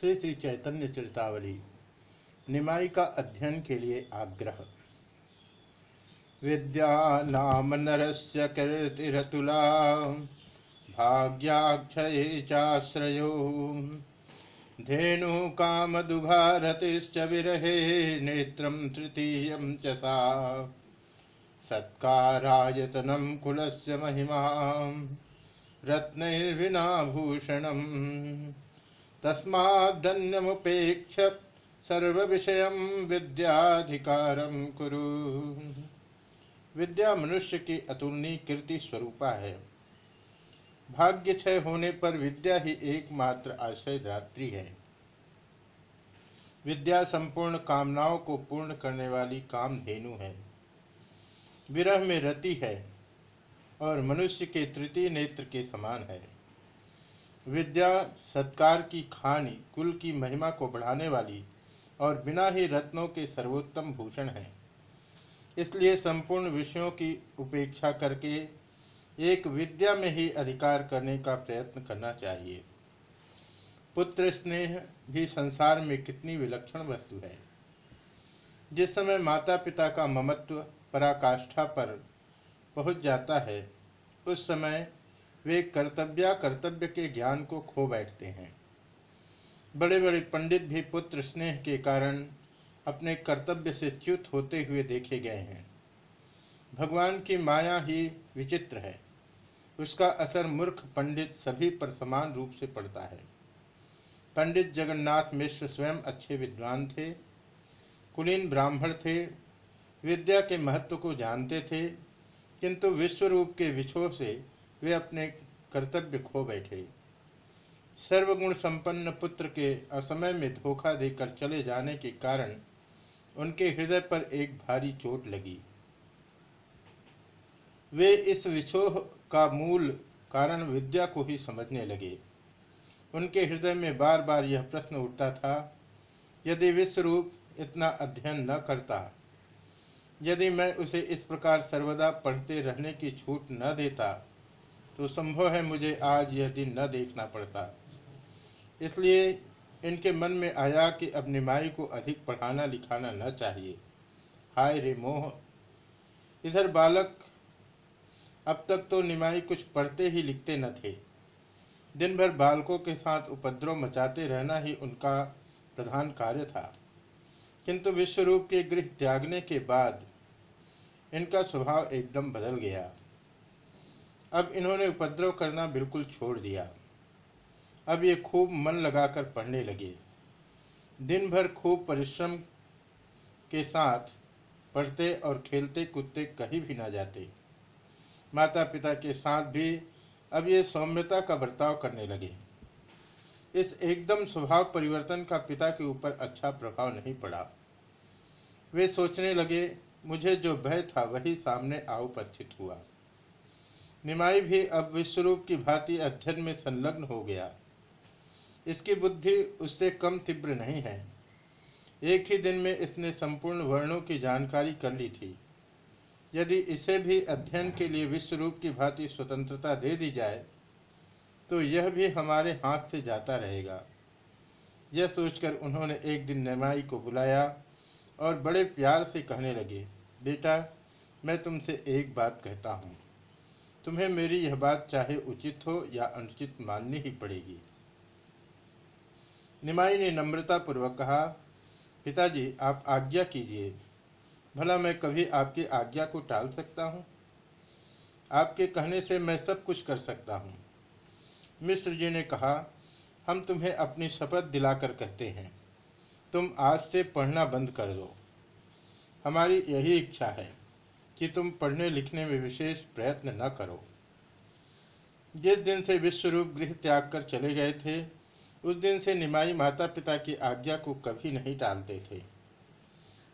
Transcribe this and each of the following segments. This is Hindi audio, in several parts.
श्री श्री चैतन्य चरितावली निमाई का अध्ययन के लिए आग्रह। विद्या नाम नरस्य कीर्तिरतुला, भाग्याक्षये चाश्रयो। धेनु कामदुभारतिश्च विरहे, नेत्रं तृतीयं च सा। सत्कारायतनं कुलस्य महिमा रत्नैर्विना भूषणम् तस्मादन्यमुपेक्ष सर्वविषयं विद्याधिकारं कुरु। विद्या मनुष्य की अतुलनीय कीर्ति स्वरूपा है। भाग्य क्षय होने पर विद्या ही एकमात्र आश्रय धात्री है। विद्या संपूर्ण कामनाओं को पूर्ण करने वाली कामधेनु है। विरह में रति है और मनुष्य के तृतीय नेत्र के समान है। विद्या, सत्कार की खानी, कुल की महिमा को बढ़ाने वाली और बिना ही रत्नों के सर्वोत्तम भूषण है। इसलिए संपूर्ण विषयों की उपेक्षा करके एक विद्या में ही अधिकार करने का प्रयत्न करना चाहिए। पुत्र स्नेह भी संसार में कितनी विलक्षण वस्तु है। जिस समय माता पिता का ममत्व पराकाष्ठा पर पहुँच जाता है, उस समय वे कर्तव्या कर्तव्य के ज्ञान को खो बैठते हैं। बड़े बड़े पंडित भी पुत्र स्नेह के कारण अपने कर्तव्य से च्युत होते हुए देखे गए हैं। भगवान की माया ही विचित्र है। उसका असर मूर्ख पंडित सभी पर समान रूप से पड़ता है। पंडित जगन्नाथ मिश्र स्वयं अच्छे विद्वान थे, कुलीन ब्राह्मण थे, विद्या के महत्व को जानते थे, किंतु विश्व रूप के विछोह से वे अपने कर्तव्य खो बैठे। सर्वगुण संपन्न पुत्र के असमय में धोखा देकर चले जाने के कारण उनके हृदय पर एक भारी चोट लगी। वे इस विछोह का मूल कारण विद्या को ही समझने लगे। उनके हृदय में बार बार यह प्रश्न उठता था, यदि विश्वरूप इतना अध्ययन न करता, यदि मैं उसे इस प्रकार सर्वदा पढ़ते रहने की छूट न देता तो संभव है मुझे आज यह दिन न देखना पड़ता। इसलिए इनके मन में आया कि अब निमाई को अधिक पढ़ाना लिखाना न चाहिए। हाय रे मोह। इधर बालक अब तक तो निमाई कुछ पढ़ते ही लिखते न थे। दिन भर बालकों के साथ उपद्रव मचाते रहना ही उनका प्रधान कार्य था। किंतु विश्वरूप के गृह त्यागने के बाद इनका स्वभाव एकदम बदल गया। अब इन्होंने उपद्रव करना बिल्कुल छोड़ दिया। अब ये खूब मन लगाकर पढ़ने लगे। दिन भर खूब परिश्रम के साथ पढ़ते और खेलते कूदते कहीं भी ना जाते। माता पिता के साथ भी अब ये सौम्यता का बर्ताव करने लगे। इस एकदम स्वभाव परिवर्तन का पिता के ऊपर अच्छा प्रभाव नहीं पड़ा। वे सोचने लगे, मुझे जो भय था वही सामने आ उपस्थित हुआ। निमाई भी अब विश्वरूप की भांति अध्ययन में संलग्न हो गया। इसकी बुद्धि उससे कम तीव्र नहीं है। एक ही दिन में इसने संपूर्ण वर्णों की जानकारी कर ली थी। यदि इसे भी अध्ययन के लिए विश्वरूप की भांति स्वतंत्रता दे दी जाए तो यह भी हमारे हाथ से जाता रहेगा। यह सोचकर उन्होंने एक दिन निमाई को बुलाया और बड़े प्यार से कहने लगे, बेटा, मैं तुमसे एक बात कहता हूँ। तुम्हें मेरी यह बात चाहे उचित हो या अनुचित माननी ही पड़ेगी। निमाई ने नम्रता पूर्वक कहा, पिताजी, आप आज्ञा कीजिए। भला मैं कभी आपकी आज्ञा को टाल सकता हूँ? आपके कहने से मैं सब कुछ कर सकता हूँ। मिश्र जी ने कहा, हम तुम्हें अपनी शपथ दिलाकर कहते हैं। तुम आज से पढ़ना बंद कर दो। हमारी यही इच्छा है। कि तुम पढ़ने लिखने में विशेष प्रयत्न न करो। जिस दिन से विश्वरूप गृह त्याग कर चले गए थे, उस दिन से निमाई माता पिता की आज्ञा को कभी नहीं टालते थे।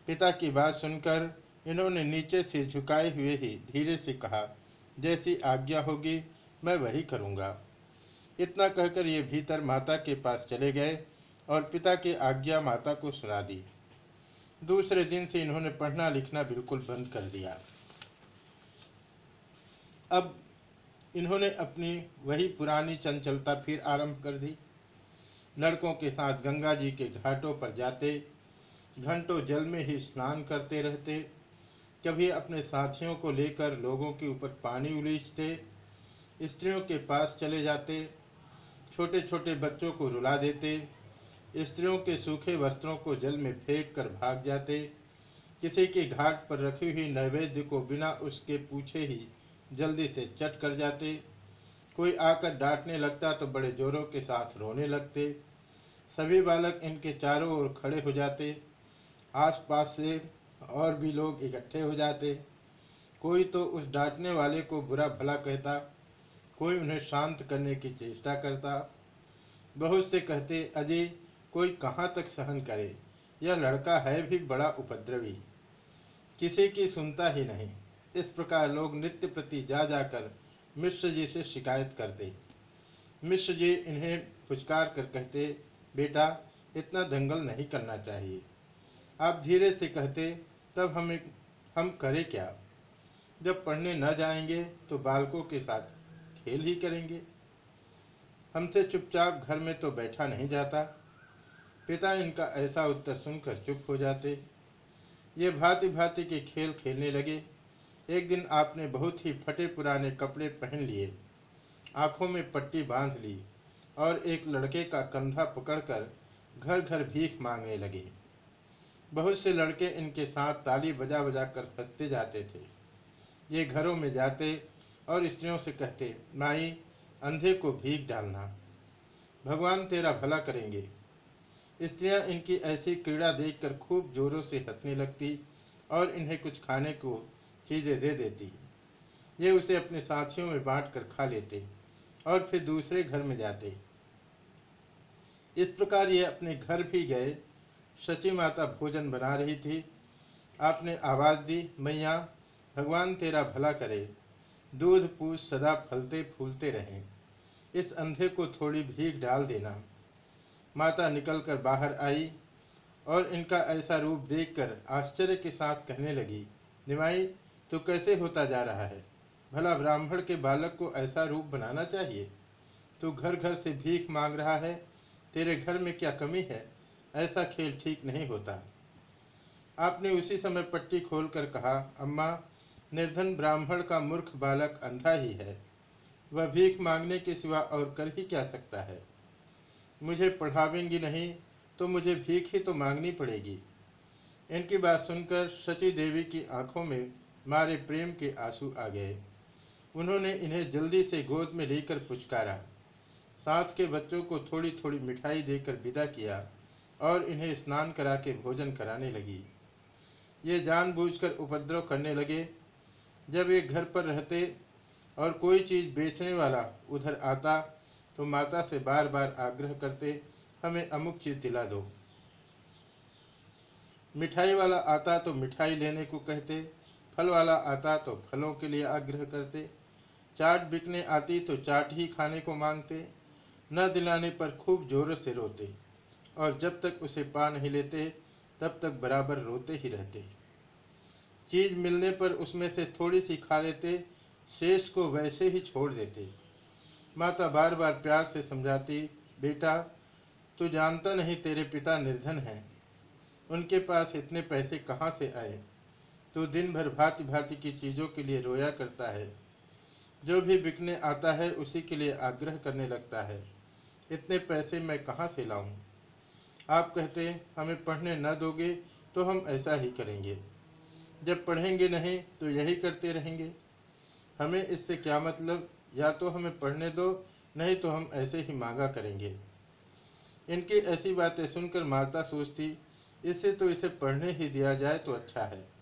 पिता की बात सुनकर इन्होंने नीचे से झुकाए हुए ही धीरे से कहा, जैसी आज्ञा होगी, मैं वही करूँगा। इतना कहकर ये भीतर माता के पास चले गए और पिता की आज्ञा माता को सुना दी। दूसरे दिन से इन्होंने पढ़ना लिखना बिल्कुल बंद कर दिया। अब इन्होंने अपनी वही पुरानी चंचलता फिर आरंभ कर दी। लड़कों के साथ गंगा जी के घाटों पर जाते, घंटों जल में ही स्नान करते रहते, कभी अपने साथियों को लेकर लोगों के ऊपर पानी उलीचते स्त्रियों के पास चले जाते छोटे छोटे बच्चों को रुला देते, स्त्रियों के सूखे वस्त्रों को जल में फेंक कर भाग जाते, किसी के घाट पर रखी हुई नैवेद्य को बिना उसके पूछे ही जल्दी से चट कर जाते। कोई आकर डांटने लगता तो बड़े जोरों के साथ रोने लगते। सभी बालक इनके चारों ओर खड़े हो जाते। आसपास से और भी लोग इकट्ठे हो जाते। कोई तो उस डांटने वाले को बुरा भला कहता। कोई उन्हें शांत करने की चेष्टा करता। बहुत से कहते, अजय, कोई कहाँ तक सहन करे? यह लड़का है भी बड़ा उपद्रवी। किसी की सुनता ही नहीं। इस प्रकार लोग नित्य प्रति जा जाकर मिश्र जी से शिकायत करते। मिश्र जी इन्हें पुचकार कर कहते, बेटा, इतना दंगल नहीं करना चाहिए। आप धीरे से कहते, तब हमें हम करें क्या? जब पढ़ने न जाएँगे तो बालकों के साथ खेल ही करेंगे। हमसे चुपचाप घर में तो बैठा नहीं जाता। पिता इनका ऐसा उत्तर सुनकर चुप हो जाते। ये भांति भांति के खेल खेलने लगे। एक दिन आपने बहुत ही फटे पुराने कपड़े पहन लिए, आँखों में पट्टी बाँध ली, और एक लड़के का कंधा पकड़कर घर घर भीख मांगने लगे। बहुत से लड़के इनके साथ ताली बजा बजा कर हँसते जाते थे। ये घरों में जाते और स्त्रियों से कहते, माई, अंधे को भीख डालना। भगवान तेरा भला करेंगे। स्त्रियाँ इनकी ऐसी क्रीड़ा देखकर खूब जोरों से हंसने लगती और इन्हें कुछ खाने को चीज़ें दे देती ये उसे अपने साथियों में बांट कर खा लेते और फिर दूसरे घर में जाते इस प्रकार ये अपने घर भी गए सची माता भोजन बना रही थी। आपने आवाज़ दी, मैया, भगवान तेरा भला करे। दूध, पूछ, सदा फलते फूलते रहें। इस अंधे को थोड़ी भीख डाल देना। माता निकलकर बाहर आई और इनका ऐसा रूप देखकर आश्चर्य के साथ कहने लगी, निमाई तो कैसे होता जा रहा है? भला ब्राह्मण के बालक को ऐसा रूप बनाना चाहिए? तू घर घर से भीख मांग रहा है, तेरे घर में क्या कमी है? ऐसा खेल ठीक नहीं होता। आपने उसी समय पट्टी खोलकर कहा, अम्मा, निर्धन ब्राह्मण का मूर्ख बालक अंधा ही है। वह भीख मांगने के सिवा और कर ही क्या सकता है? मुझे पढ़ावेंगी नहीं तो मुझे भीख ही तो मांगनी पड़ेगी। इनकी बात सुनकर शची देवी की आँखों में मारे प्रेम के आँसू आ गए। उन्होंने इन्हें जल्दी से गोद में लेकर पुचकारा। साथ के बच्चों को थोड़ी थोड़ी मिठाई देकर विदा किया और इन्हें स्नान करा के भोजन कराने लगी। ये जानबूझकर उपद्रव करने लगे। जब ये घर पर रहते और कोई चीज़ बेचने वाला उधर आता तो माता से बार बार आग्रह करते, हमें अमुक चीज़ दिला दो। मिठाई वाला आता तो मिठाई लेने को कहते फल वाला आता तो फलों के लिए आग्रह करते। चाट बिकने आती तो चाट ही खाने को मांगते। न दिलाने पर खूब ज़ोर से रोते। और जब तक उसे पा नहीं लेते, तब तक बराबर रोते ही रहते। चीज़ मिलने पर उसमें से थोड़ी सी खा लेते, शेष को वैसे ही छोड़ देते। माता बार बार प्यार से समझाती, बेटा, तू जानता नहीं तेरे पिता निर्धन हैं। उनके पास इतने पैसे कहाँ से आए? तू दिन भर भांति भांति की चीज़ों के लिए रोया करता है। जो भी बिकने आता है, उसी के लिए आग्रह करने लगता है। इतने पैसे मैं कहाँ से लाऊं? आप कहते, हमें पढ़ने न दोगे तो हम ऐसा ही करेंगे। जब पढ़ेंगे नहीं तो यही करते रहेंगे। हमें इससे क्या मतलब? या तो हमें पढ़ने दो, नहीं तो हम ऐसे ही मांगा करेंगे। इनकी ऐसी बातें सुनकर माता सोचती, इससे तो इसे पढ़ने ही दिया जाए तो अच्छा है।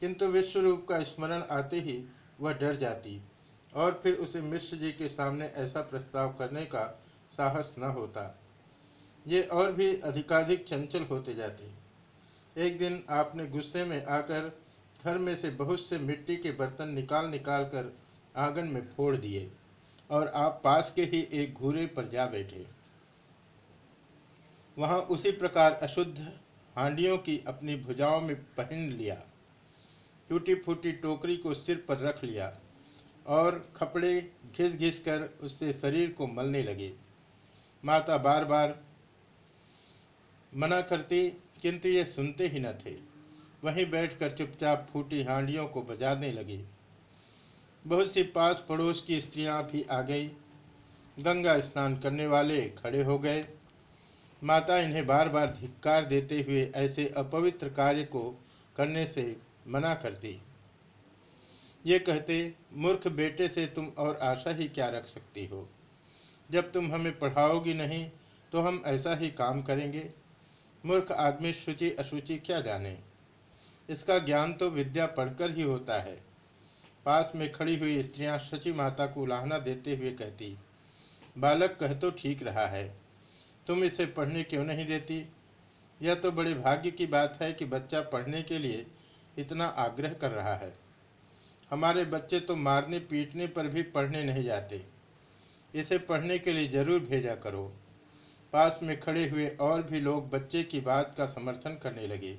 किंतु विश्व रूप का स्मरण आते ही वह डर जाती और फिर उसे मिश्र जी के सामने ऐसा प्रस्ताव करने का साहस न होता। ये और भी अधिकाधिक चंचल होते जाते। एक दिन आपने गुस्से में आकर घर में से बहुत से मिट्टी के बर्तन निकाल निकाल कर आँगन में फोड़ दिए और आप पास के ही एक घूरे पर जा बैठे। वहाँ उसी प्रकार अशुद्ध हांडियों की अपनी भुजाओं में पहन लिया। टूटी फूटी टोकरी को सिर पर रख लिया और कपड़े घिस घिस कर उससे शरीर को मलने लगे। माता बार बार मना करती, किंतु ये सुनते ही न थे। वहीं बैठकर चुपचाप फूटी हांडियों को बजाने लगी। बहुत सी पास पड़ोस की स्त्रियाँ भी आ गई। गंगा स्नान करने वाले खड़े हो गए। माता इन्हें बार बार धिक्कार देते हुए ऐसे अपवित्र कार्य को करने से मना करती ये कहते, मूर्ख बेटे से तुम और आशा ही क्या रख सकती हो? जब तुम हमें पढ़ाओगी नहीं तो हम ऐसा ही काम करेंगे। मूर्ख आदमी शुचि अशुचि क्या जाने? इसका ज्ञान तो विद्या पढ़कर ही होता है। पास में खड़ी हुई स्त्रियाँ शची माता को उलाहना देते हुए कहती, बालक कह तो ठीक रहा है। तुम इसे पढ़ने क्यों नहीं देती? यह तो बड़े भाग्य की बात है कि बच्चा पढ़ने के लिए इतना आग्रह कर रहा है। हमारे बच्चे तो मारने, पीटने पर भी पढ़ने नहीं जाते। इसे पढ़ने के लिए ज़रूर भेजा करो। पास में खड़े हुए और भी लोग बच्चे की बात का समर्थन करने लगे।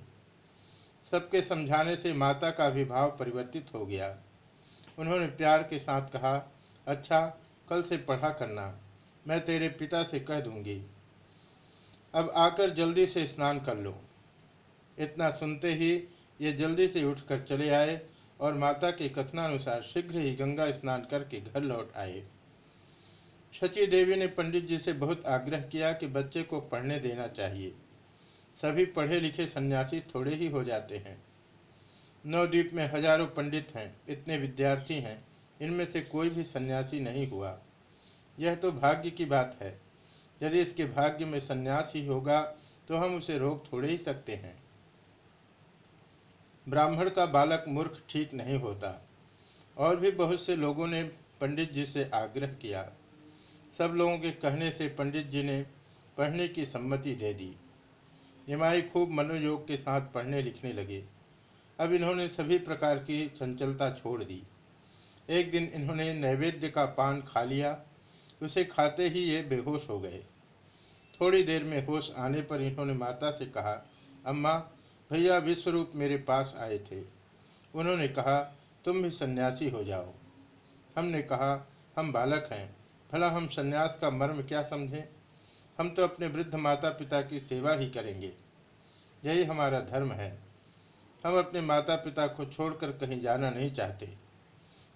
सबके समझाने से माता का भी भाव परिवर्तित हो गया। उन्होंने प्यार के साथ कहा अच्छा कल से पढ़ा करना। मैं तेरे पिता से कह दूँगी। अब आकर जल्दी से स्नान कर लो। इतना सुनते ही ये जल्दी से उठकर चले आए और माता के कथनानुसार शीघ्र ही गंगा स्नान करके घर लौट आए। शची देवी ने पंडित जी से बहुत आग्रह किया कि बच्चे को पढ़ने देना चाहिए। सभी पढ़े लिखे सन्यासी थोड़े ही हो जाते हैं। नवद्वीप में हज़ारों पंडित हैं, इतने विद्यार्थी हैं, इनमें से कोई भी सन्यासी नहीं हुआ। यह तो भाग्य की बात है। यदि इसके भाग्य में सन्यास ही होगा तो हम उसे रोक थोड़े ही सकते हैं। ब्राह्मण का बालक मूर्ख ठीक नहीं होता। और भी बहुत से लोगों ने पंडित जी से आग्रह किया। सब लोगों के कहने से पंडित जी ने पढ़ने की सम्मति दे दी। निमाई खूब मनोयोग के साथ पढ़ने लिखने लगे। अब इन्होंने सभी प्रकार की चंचलता छोड़ दी। एक दिन इन्होंने नैवेद्य का पान खा लिया। उसे खाते ही ये बेहोश हो गए। थोड़ी देर में होश आने पर इन्होंने माता से कहा, अम्मा भैया विश्वरूप मेरे पास आए थे। उन्होंने कहा, तुम भी सन्यासी हो जाओ। हमने कहा, हम बालक हैं। भला हम सन्यास का मर्म क्या समझें? हम तो अपने वृद्ध माता पिता की सेवा ही करेंगे। यही हमारा धर्म है। हम अपने माता पिता को छोड़कर कहीं जाना नहीं चाहते।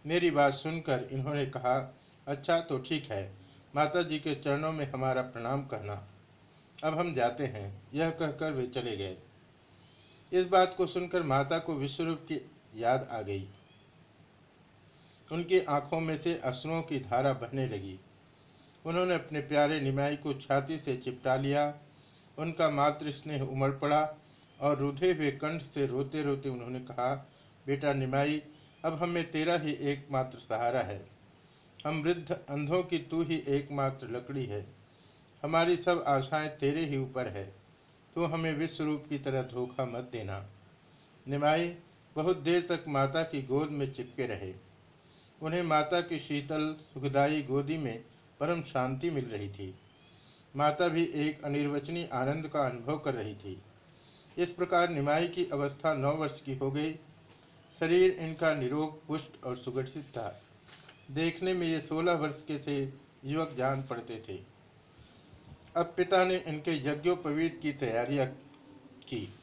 मेरी बात सुनकर इन्होंने कहा अच्छा तो ठीक है। माता जी के चरणों में हमारा प्रणाम कहना। अब हम जाते हैं। यह कहकर वे चले गए। इस बात को सुनकर माता को विश्वरूप की याद आ गई। उनकी आँखों में से अश्रुओं की धारा बहने लगी। उन्होंने अपने प्यारे निमाई को छाती से चिपटा लिया। उनका मातृ स्नेह उमड़ पड़ा और रुधे हुए कंठ से रोते रोते उन्होंने कहा, बेटा निमाई, अब हमें तेरा ही एकमात्र सहारा है। हम वृद्ध अंधों की तू ही एकमात्र लकड़ी है। हमारी सब आशाएँ तेरे ही ऊपर है। तो हमें विश्व रूप की तरह धोखा मत देना। निमाई, बहुत देर तक माता की गोद में चिपके रहे। उन्हें माता की शीतल, सुखदाई गोदी में परम शांति मिल रही थी। माता भी एक अनिर्वचनीय आनंद का अनुभव कर रही थी। इस प्रकार निमाई की अवस्था नौ वर्ष की हो गई। शरीर इनका निरोग, पुष्ट और सुगठित था। देखने में ये सोलह वर्ष के से युवक जान पड़ते थे। अब पिता ने इनके यज्ञोपवीत की तैयारियाँ की।